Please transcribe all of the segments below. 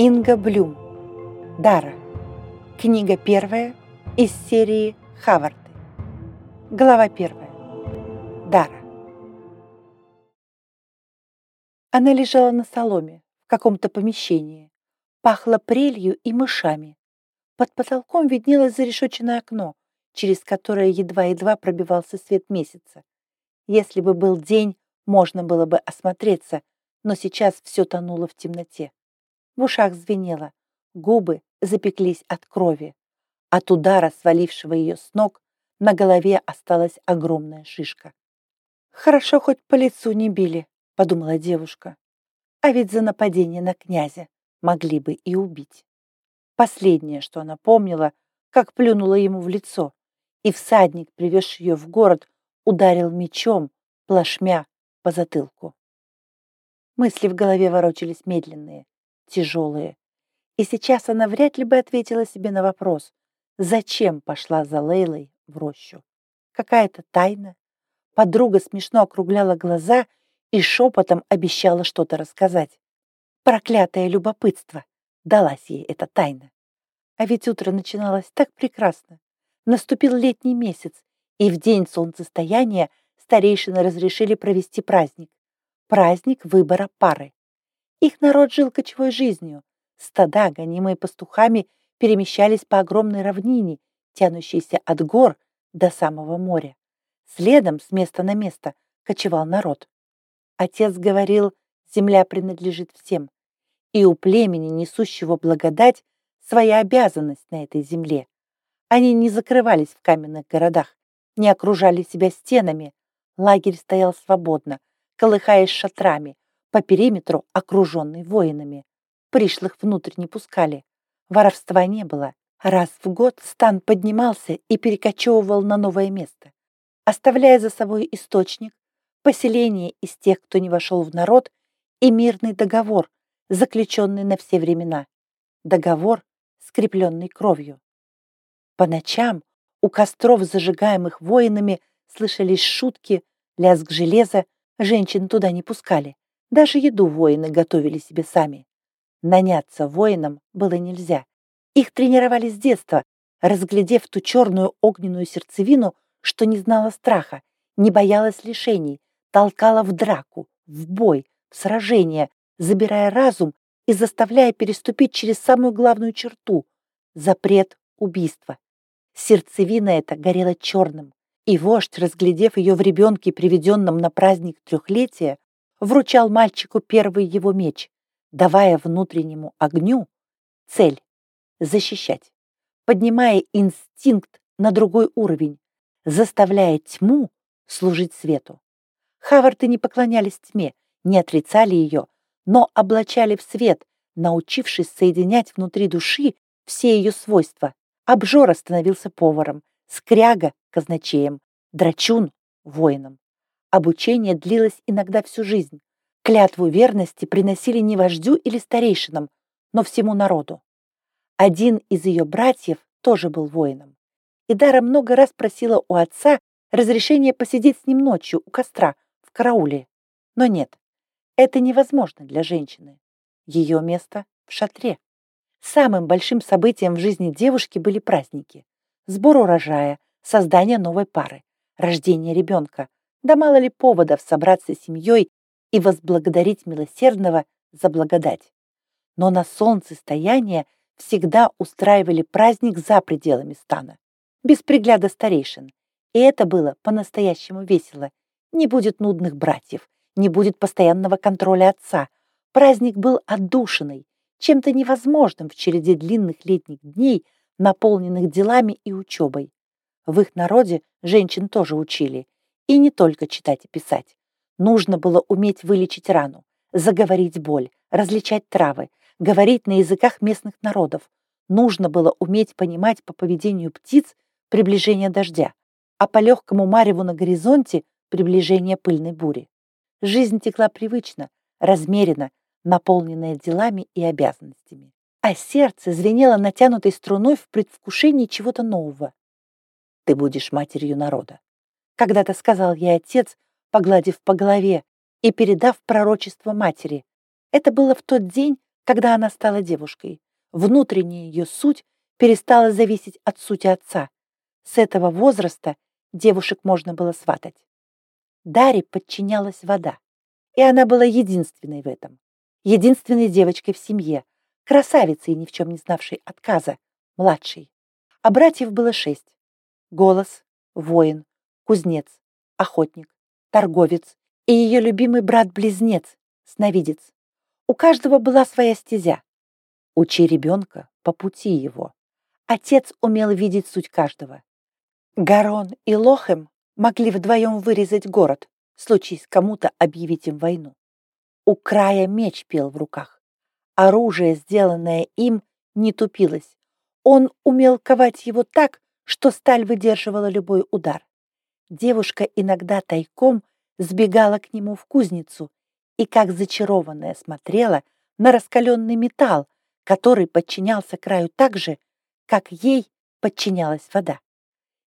Инга Блюм. Дара. Книга первая из серии Хаварды. Глава первая. Дара. Она лежала на соломе в каком-то помещении. Пахло прелью и мышами. Под потолком виднелось зарешоченное окно, через которое едва-едва пробивался свет месяца. Если бы был день, можно было бы осмотреться, но сейчас все тонуло в темноте. В ушах звенело, губы запеклись от крови. От удара, свалившего ее с ног, на голове осталась огромная шишка. «Хорошо, хоть по лицу не били», — подумала девушка. «А ведь за нападение на князя могли бы и убить». Последнее, что она помнила, как плюнула ему в лицо, и всадник, привезший ее в город, ударил мечом, плашмя по затылку. Мысли в голове ворочались медленные тяжелые. И сейчас она вряд ли бы ответила себе на вопрос, зачем пошла за Лейлой в рощу. Какая-то тайна. Подруга смешно округляла глаза и шепотом обещала что-то рассказать. Проклятое любопытство. Далась ей эта тайна. А ведь утро начиналось так прекрасно. Наступил летний месяц, и в день солнцестояния старейшины разрешили провести праздник. Праздник выбора пары. Их народ жил кочевой жизнью. Стада, гонимые пастухами, перемещались по огромной равнине, тянущейся от гор до самого моря. Следом, с места на место, кочевал народ. Отец говорил, земля принадлежит всем, и у племени, несущего благодать, своя обязанность на этой земле. Они не закрывались в каменных городах, не окружали себя стенами. Лагерь стоял свободно, колыхаясь шатрами, по периметру окруженный воинами. Пришлых внутрь не пускали. Воровства не было. Раз в год стан поднимался и перекочевывал на новое место, оставляя за собой источник, поселение из тех, кто не вошел в народ, и мирный договор, заключенный на все времена. Договор, скрепленный кровью. По ночам у костров, зажигаемых воинами, слышались шутки, лязг железа, женщин туда не пускали. Даже еду воины готовили себе сами. Наняться воинам было нельзя. Их тренировали с детства, разглядев ту черную огненную сердцевину, что не знала страха, не боялась лишений, толкала в драку, в бой, в сражение, забирая разум и заставляя переступить через самую главную черту — запрет убийства. Сердцевина эта горела черным, и вождь, разглядев ее в ребенке, приведенном на праздник трехлетия, вручал мальчику первый его меч, давая внутреннему огню цель — защищать, поднимая инстинкт на другой уровень, заставляя тьму служить свету. Хаварты не поклонялись тьме, не отрицали ее, но облачали в свет, научившись соединять внутри души все ее свойства. Обжора становился поваром, скряга — казначеем, драчун — воином. Обучение длилось иногда всю жизнь. Клятву верности приносили не вождю или старейшинам, но всему народу. Один из ее братьев тоже был воином. И Дара много раз просила у отца разрешения посидеть с ним ночью у костра в карауле. Но нет, это невозможно для женщины. Ее место в шатре. Самым большим событием в жизни девушки были праздники. Сбор урожая, создание новой пары, рождение ребенка, да мало ли поводов собраться с семьей и возблагодарить милосердного за благодать. Но на солнцестояние всегда устраивали праздник за пределами стана, без пригляда старейшин. И это было по-настоящему весело. Не будет нудных братьев, не будет постоянного контроля отца. Праздник был отдушиной, чем-то невозможным в череде длинных летних дней, наполненных делами и учебой. В их народе женщин тоже учили, и не только читать и писать. Нужно было уметь вылечить рану, заговорить боль, различать травы, говорить на языках местных народов. Нужно было уметь понимать по поведению птиц приближение дождя, а по легкому мареву на горизонте приближение пыльной бури. Жизнь текла привычно, размеренно, наполненная делами и обязанностями. А сердце звенело натянутой струной в предвкушении чего-то нового. Ты будешь матерью народа. Когда-то сказал ей отец, погладив по голове и передав пророчество матери. Это было в тот день, когда она стала девушкой. Внутренняя ее суть перестала зависеть от сути отца. С этого возраста девушек можно было сватать. Даре подчинялась вода, и она была единственной в этом. Единственной девочкой в семье, красавицей, ни в чем не знавшей отказа, младшей. А братьев было шесть. Голос, воин, кузнец, охотник, торговец и ее любимый брат-близнец, сновидец. У каждого была своя стезя. Учи ребенка по пути его. Отец умел видеть суть каждого. Гарон и Лохем могли вдвоем вырезать город, случись кому-то объявить им войну. У края меч пел в руках. Оружие, сделанное им, не тупилось. Он умел ковать его так, что сталь выдерживала любой удар. Девушка иногда тайком сбегала к нему в кузницу и, как зачарованная, смотрела на раскаленный металл, который подчинялся краю так же, как ей подчинялась вода.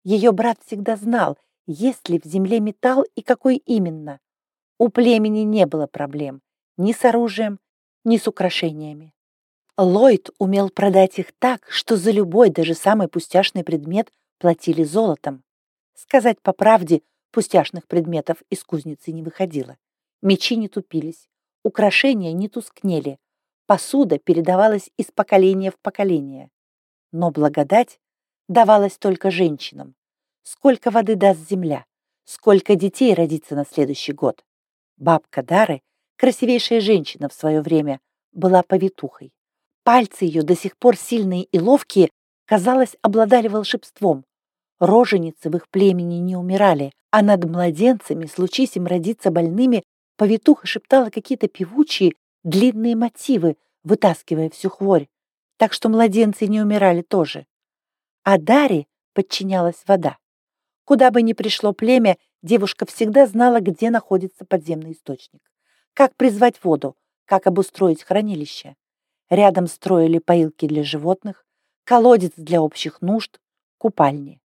Ее брат всегда знал, есть ли в земле металл и какой именно. У племени не было проблем ни с оружием, ни с украшениями. Ллойд умел продать их так, что за любой, даже самый пустяшный предмет платили золотом. Сказать по правде, пустяшных предметов из кузницы не выходило. Мечи не тупились, украшения не тускнели, посуда передавалась из поколения в поколение. Но благодать давалась только женщинам. Сколько воды даст земля? Сколько детей родится на следующий год? Бабка Дары, красивейшая женщина в свое время, была повитухой. Пальцы ее, до сих пор сильные и ловкие, казалось, обладали волшебством. Роженицы в их племени не умирали, а над младенцами, случись им родиться больными, повитуха шептала какие-то певучие, длинные мотивы, вытаскивая всю хворь, так что младенцы не умирали тоже а Даре подчинялась вода. Куда бы ни пришло племя, девушка всегда знала, где находится подземный источник, как призвать воду, как обустроить хранилище. Рядом строили поилки для животных, колодец для общих нужд, купальни.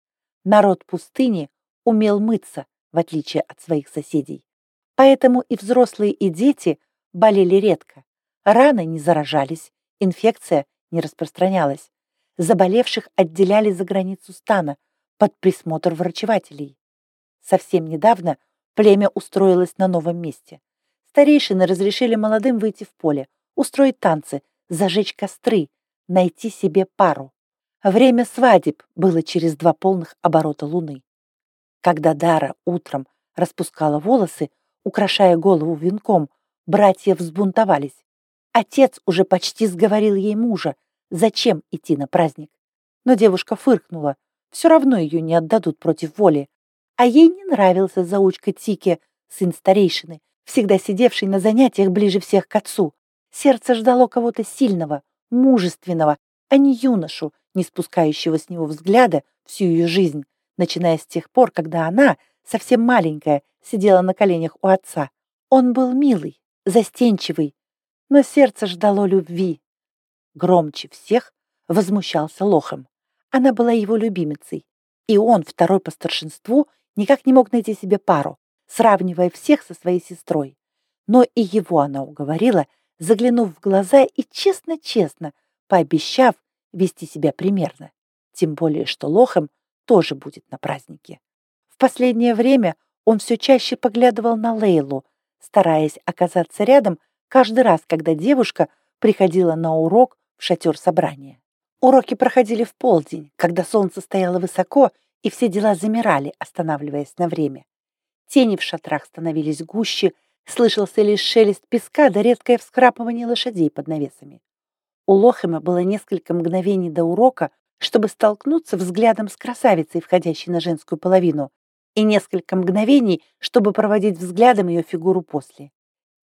Народ пустыни умел мыться, в отличие от своих соседей. Поэтому и взрослые, и дети болели редко. Раны не заражались, инфекция не распространялась заболевших отделяли за границу стана под присмотр врачевателей. Совсем недавно племя устроилось на новом месте. Старейшины разрешили молодым выйти в поле, устроить танцы, зажечь костры, найти себе пару. Время свадеб было через два полных оборота луны. Когда Дара утром распускала волосы, украшая голову венком, братья взбунтовались. Отец уже почти сговорил ей мужа, зачем идти на праздник. Но девушка фыркнула. Все равно ее не отдадут против воли. А ей не нравился заучка Тики, сын старейшины, всегда сидевший на занятиях ближе всех к отцу. Сердце ждало кого-то сильного, мужественного, а не юношу, не спускающего с него взгляда всю ее жизнь, начиная с тех пор, когда она, совсем маленькая, сидела на коленях у отца. Он был милый, застенчивый, но сердце ждало любви, Громче всех возмущался Лохом. Она была его любимицей, и он, второй по старшинству, никак не мог найти себе пару, сравнивая всех со своей сестрой. Но и его она уговорила, заглянув в глаза и честно-честно, пообещав вести себя примерно. Тем более, что Лохом тоже будет на празднике. В последнее время он все чаще поглядывал на Лейлу, стараясь оказаться рядом каждый раз, когда девушка приходила на урок в шатер собрания. Уроки проходили в полдень, когда солнце стояло высоко, и все дела замирали, останавливаясь на время. Тени в шатрах становились гуще, слышался лишь шелест песка да редкое вскрапывание лошадей под навесами. У Лохема было несколько мгновений до урока, чтобы столкнуться взглядом с красавицей, входящей на женскую половину, и несколько мгновений, чтобы проводить взглядом ее фигуру после.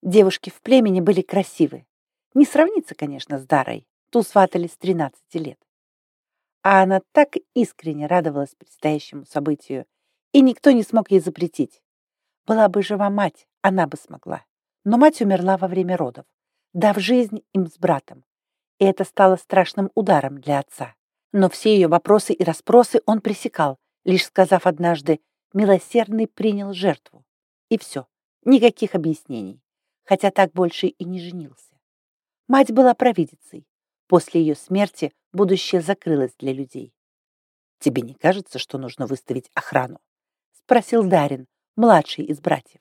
Девушки в племени были красивы. Не сравнится, конечно, с Дарой ту сватали с 13 лет. А она так искренне радовалась предстоящему событию, и никто не смог ей запретить. Была бы жива мать, она бы смогла. Но мать умерла во время родов, дав жизнь им с братом. И это стало страшным ударом для отца. Но все ее вопросы и расспросы он пресекал, лишь сказав однажды «милосердный принял жертву». И все, никаких объяснений, хотя так больше и не женился. Мать была провидицей. После ее смерти будущее закрылось для людей. «Тебе не кажется, что нужно выставить охрану?» — спросил Дарин, младший из братьев.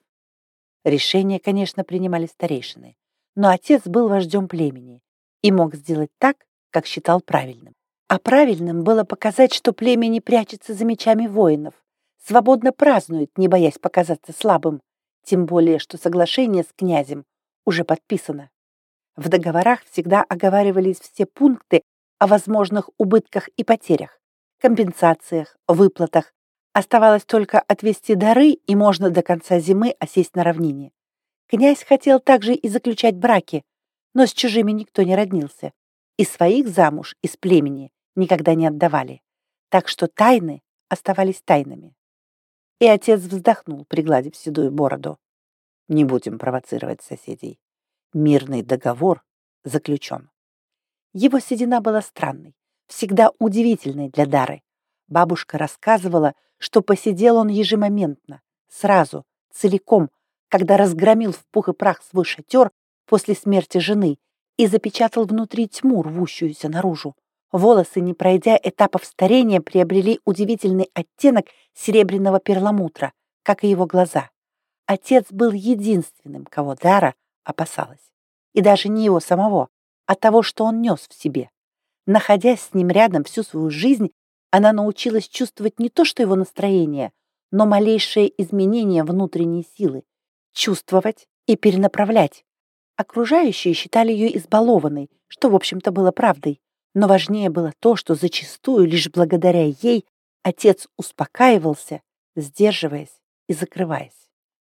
Решения, конечно, принимали старейшины, но отец был вождем племени и мог сделать так, как считал правильным. А правильным было показать, что племя не прячется за мечами воинов, свободно празднует, не боясь показаться слабым, тем более, что соглашение с князем уже подписано. В договорах всегда оговаривались все пункты о возможных убытках и потерях, компенсациях, выплатах. Оставалось только отвести дары, и можно до конца зимы осесть на равнине. Князь хотел также и заключать браки, но с чужими никто не роднился. И своих замуж из племени никогда не отдавали. Так что тайны оставались тайнами. И отец вздохнул, пригладив седую бороду. Не будем провоцировать соседей. Мирный договор заключен. Его седина была странной, всегда удивительной для Дары. Бабушка рассказывала, что посидел он ежемоментно, сразу, целиком, когда разгромил в пух и прах свой шатер после смерти жены и запечатал внутри тьму, рвущуюся наружу. Волосы, не пройдя этапов старения, приобрели удивительный оттенок серебряного перламутра, как и его глаза. Отец был единственным, кого Дара опасалась. И даже не его самого, а того, что он нес в себе. Находясь с ним рядом всю свою жизнь, она научилась чувствовать не то, что его настроение, но малейшее изменение внутренней силы, чувствовать и перенаправлять. Окружающие считали ее избалованной, что, в общем-то, было правдой. Но важнее было то, что зачастую лишь благодаря ей отец успокаивался, сдерживаясь и закрываясь.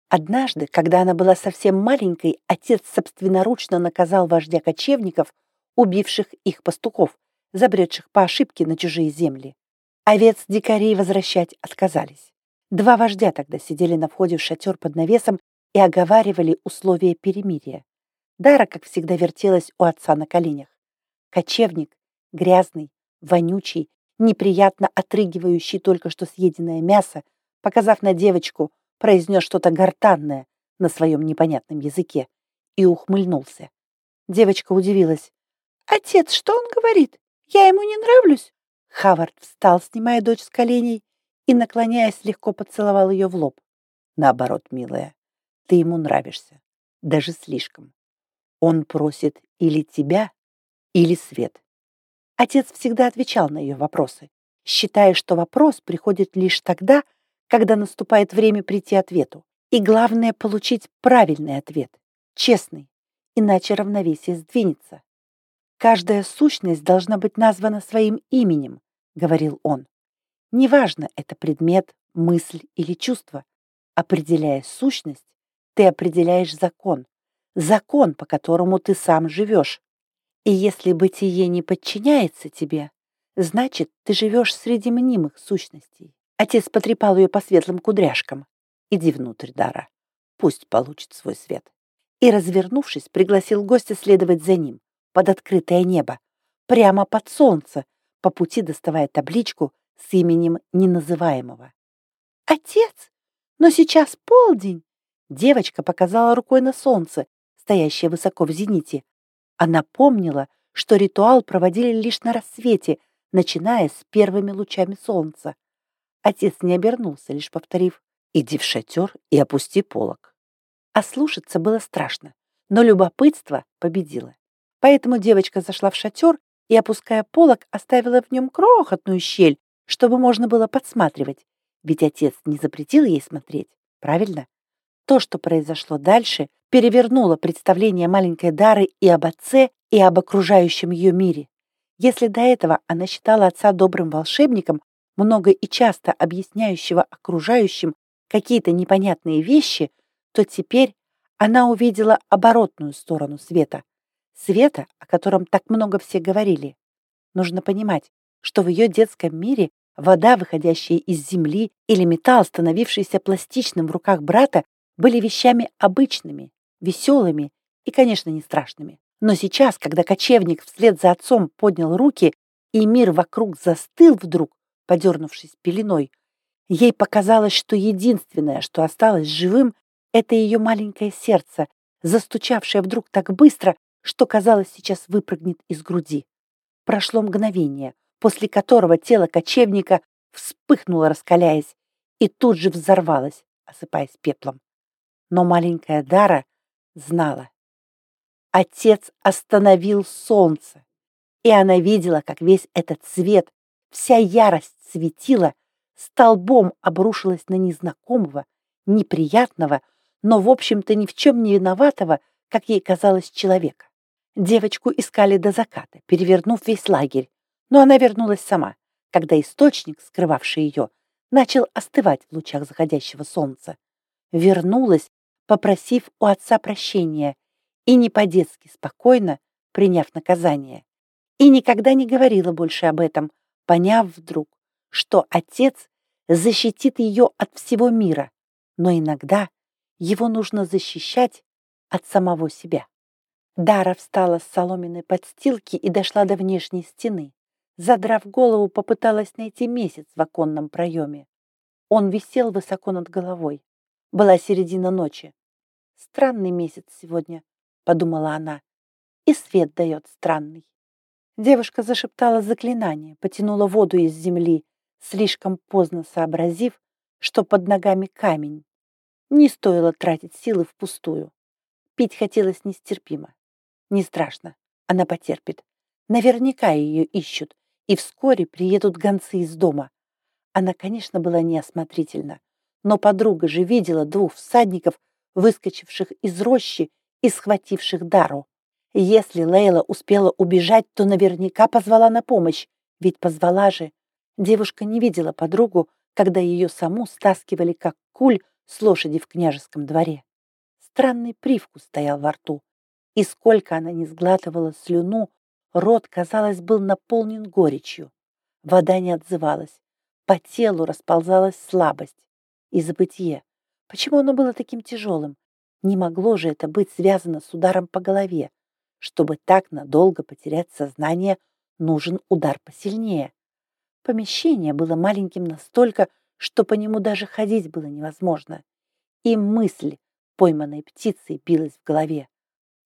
Однажды, когда она была совсем маленькой, отец собственноручно наказал вождя кочевников, убивших их пастухов, забредших по ошибке на чужие земли. Овец дикарей возвращать отказались. Два вождя тогда сидели на входе в шатер под навесом и оговаривали условия перемирия. Дара, как всегда, вертелась у отца на коленях. Кочевник, грязный, вонючий, неприятно отрыгивающий только что съеденное мясо, показав на девочку, произнес что-то гортанное на своем непонятном языке и ухмыльнулся. Девочка удивилась. «Отец, что он говорит? Я ему не нравлюсь?» Хавард встал, снимая дочь с коленей, и, наклоняясь, легко поцеловал ее в лоб. «Наоборот, милая, ты ему нравишься, даже слишком. Он просит или тебя, или свет». Отец всегда отвечал на ее вопросы, считая, что вопрос приходит лишь тогда, когда наступает время прийти ответу. И главное — получить правильный ответ, честный, иначе равновесие сдвинется. «Каждая сущность должна быть названа своим именем», — говорил он. «Неважно, это предмет, мысль или чувство. Определяя сущность, ты определяешь закон, закон, по которому ты сам живешь. И если бытие не подчиняется тебе, значит, ты живешь среди мнимых сущностей. Отец потрепал ее по светлым кудряшкам. «Иди внутрь, Дара. Пусть получит свой свет». И, развернувшись, пригласил гостя следовать за ним, под открытое небо, прямо под солнце, по пути доставая табличку с именем неназываемого. «Отец, но сейчас полдень!» Девочка показала рукой на солнце, стоящее высоко в зените. Она помнила, что ритуал проводили лишь на рассвете, начиная с первыми лучами солнца. Отец не обернулся, лишь повторив «Иди в шатер и опусти полок». А слушаться было страшно, но любопытство победило. Поэтому девочка зашла в шатер и, опуская полок, оставила в нем крохотную щель, чтобы можно было подсматривать, ведь отец не запретил ей смотреть, правильно? То, что произошло дальше, перевернуло представление маленькой Дары и об отце, и об окружающем ее мире. Если до этого она считала отца добрым волшебником, много и часто объясняющего окружающим какие-то непонятные вещи, то теперь она увидела оборотную сторону света. Света, о котором так много все говорили. Нужно понимать, что в ее детском мире вода, выходящая из земли, или металл, становившийся пластичным в руках брата, были вещами обычными, веселыми и, конечно, не страшными. Но сейчас, когда кочевник вслед за отцом поднял руки, и мир вокруг застыл вдруг, подернувшись пеленой. Ей показалось, что единственное, что осталось живым, это ее маленькое сердце, застучавшее вдруг так быстро, что, казалось, сейчас выпрыгнет из груди. Прошло мгновение, после которого тело кочевника вспыхнуло, раскаляясь, и тут же взорвалось, осыпаясь пеплом. Но маленькая Дара знала. Отец остановил солнце, и она видела, как весь этот цвет, вся ярость светила, столбом обрушилась на незнакомого, неприятного, но, в общем-то, ни в чем не виноватого, как ей казалось, человека. Девочку искали до заката, перевернув весь лагерь, но она вернулась сама, когда источник, скрывавший ее, начал остывать в лучах заходящего солнца. Вернулась, попросив у отца прощения и не по-детски спокойно приняв наказание. И никогда не говорила больше об этом, поняв вдруг, что отец защитит ее от всего мира, но иногда его нужно защищать от самого себя. Дара встала с соломенной подстилки и дошла до внешней стены. Задрав голову, попыталась найти месяц в оконном проеме. Он висел высоко над головой. Была середина ночи. «Странный месяц сегодня», — подумала она. «И свет дает странный». Девушка зашептала заклинание, потянула воду из земли, слишком поздно сообразив, что под ногами камень. Не стоило тратить силы впустую. Пить хотелось нестерпимо. Не страшно, она потерпит. Наверняка ее ищут, и вскоре приедут гонцы из дома. Она, конечно, была неосмотрительна, но подруга же видела двух всадников, выскочивших из рощи и схвативших Дару. Если Лейла успела убежать, то наверняка позвала на помощь, ведь позвала же. Девушка не видела подругу, когда ее саму стаскивали как куль с лошади в княжеском дворе. Странный привкус стоял во рту, и сколько она не сглатывала слюну, рот, казалось, был наполнен горечью. Вода не отзывалась, по телу расползалась слабость и забытье. Почему оно было таким тяжелым? Не могло же это быть связано с ударом по голове. Чтобы так надолго потерять сознание, нужен удар посильнее. Помещение было маленьким настолько, что по нему даже ходить было невозможно. И мысль, пойманной птицей, билась в голове.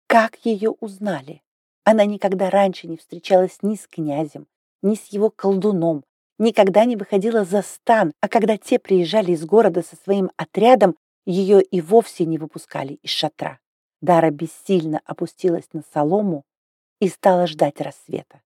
Как ее узнали? Она никогда раньше не встречалась ни с князем, ни с его колдуном, никогда не выходила за стан, а когда те приезжали из города со своим отрядом, ее и вовсе не выпускали из шатра. Дара бессильно опустилась на солому и стала ждать рассвета.